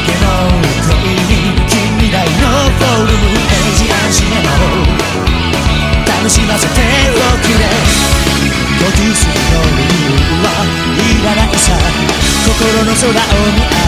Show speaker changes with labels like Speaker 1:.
Speaker 1: い近未来のフォルムエイジアンシネマを楽しませておくれ50歳の理由はいらないさ心の空を見上げ